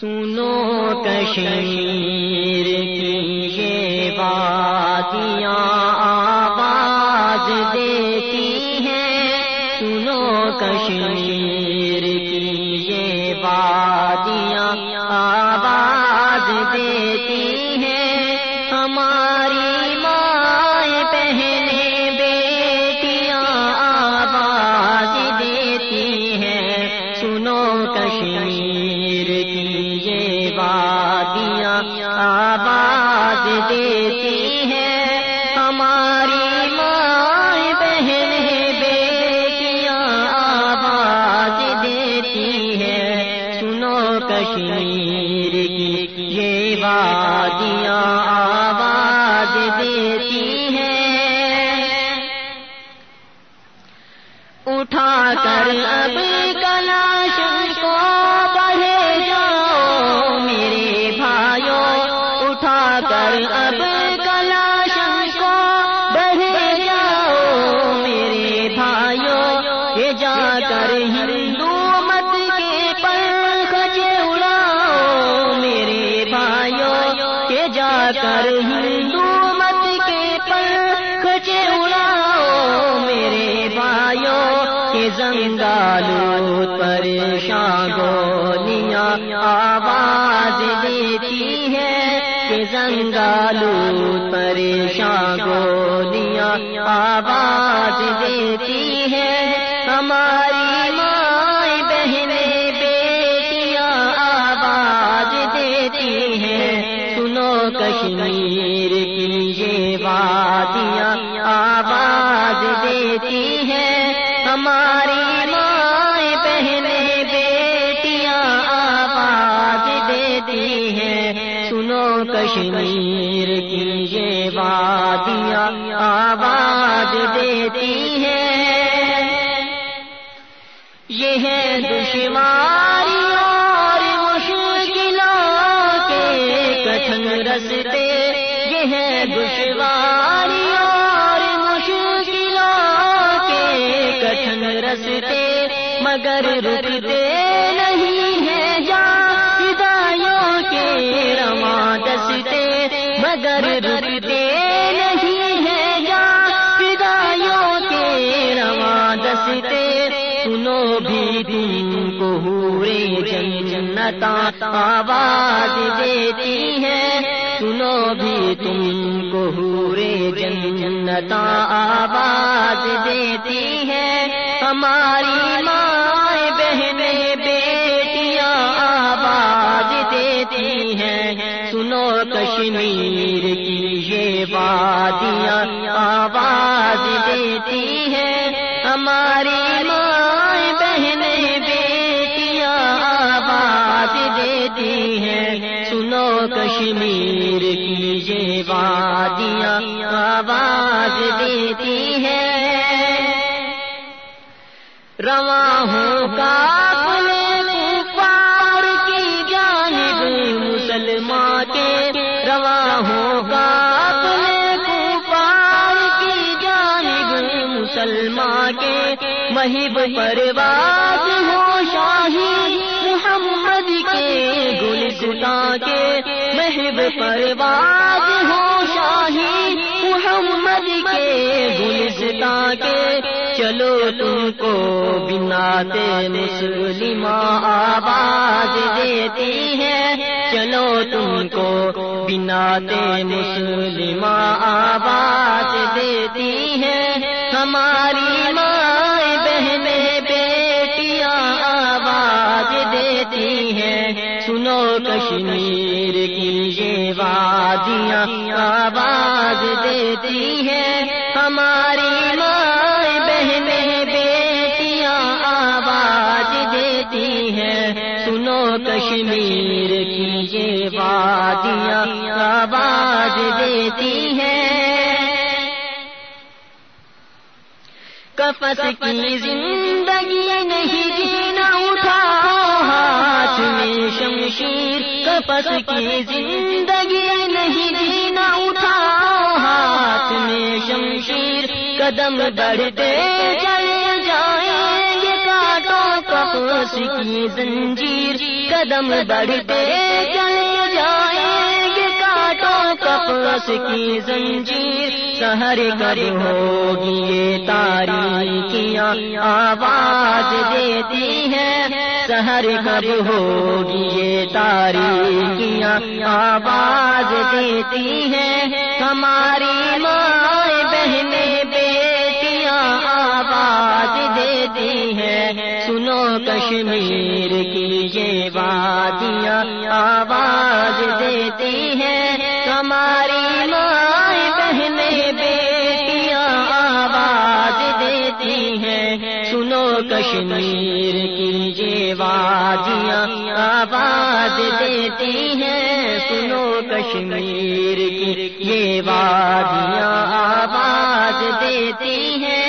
سنو کشمیر کی یہ وادیاں آواز دیتی ہیں۔ سنو کشمیر کی یہ وادیاں آواز دیتی ہیں ہماری مائیں بہنیں بیٹیاں آواز دیتی ہیں سنو کشمیر کی یہ وادیاں آواز دیتی ہیں اٹھا کر اب جا کر ہندو مت کے پنکھ اڑاؤ میرے بھائیوں کے زنگالو پریشان گولیاں آواز دیتی ہے کہ زنگالو پریشان گولیاں آواز دیتی ہے ہماری مائیں وادیاں آواز دیتی ہیں۔ ہماری مائیں بہنیں بیٹیاں آواز دیتی ہیں۔ سنو کشمیر کی یہ وادیاں آواز دیتی ہیں۔ یہ ہے دشواری اور مشکلوں کے کٹھن رستے۔ یہ ہے دشواری رستے، مگر رکتے نہیں ہے جا ہدایوں کے رواں دستے، مگر رکتے نہیں ہے جا ہدایوں کے رواں دستے، سنو بھی تم کو ہورے جنتا آواز دیتی ہے سنو بھی تم کو ہورے جنتا آواز دیتی ہے ہماری مائیں بہنیں بیٹیاں آواز دیتی ہیں۔ سنو کشمیر کی یہ وادیاں آواز دیتی ہیں۔ ہماری مائیں بہنیں بیٹیاں آواز دیتی ہیں۔ سنو کشمیر کی یہ وادیاں آواز دیتی ہیں۔ رواں کا اپنے پار کی جانب مسلمان کے رواں کا اپنے پار کی جانب مسلمان کے مہب پرواز ہو شاہی محمد کے گلستان کے مہب پرواز چلو تم کو بنا بناتے مسلم آواز دیتی ہے۔ چلو تم کو بنا بناتے مسلم آواز دیتی ہے۔ ہماری مائیں بہنیں بیٹیاں آواز دیتی ہیں۔ سنو کشمیر کی یہ وادیاں آواز دیتی ہیں۔ ہماری مائیں کشمیر کی یہ وادیاں آواز دیتی ہیں۔ کفس کی زندگی نہیں جینا اٹھاؤ ہاتھ میں شمشیر، کفس کی زندگی نہیں جینا اٹھاؤ ہاتھ میں شمشیر، قدم بڑھتے چلے جائیں کپس کی زنجیر قدم بڑھتے چلے جائیں گے کاٹو کپس کی زنجیر۔ شہر کب ہوگی یہ تاریخیاں آواز دیتی ہے شہر کب ہوگی یہ تاریخیاں آواز دیتی ہے ہماری ماں کشمیر کی یہ وادیاں آواز دیتی ہیں۔ ہماری ماں بہنیں بیٹیاں آواز دیتی ہیں۔ سنو کشمیر کی یہ وادیاں آواز دیتی ہیں۔ سنو کشمیر کی یہ وادیاں آواز دیتی ہیں۔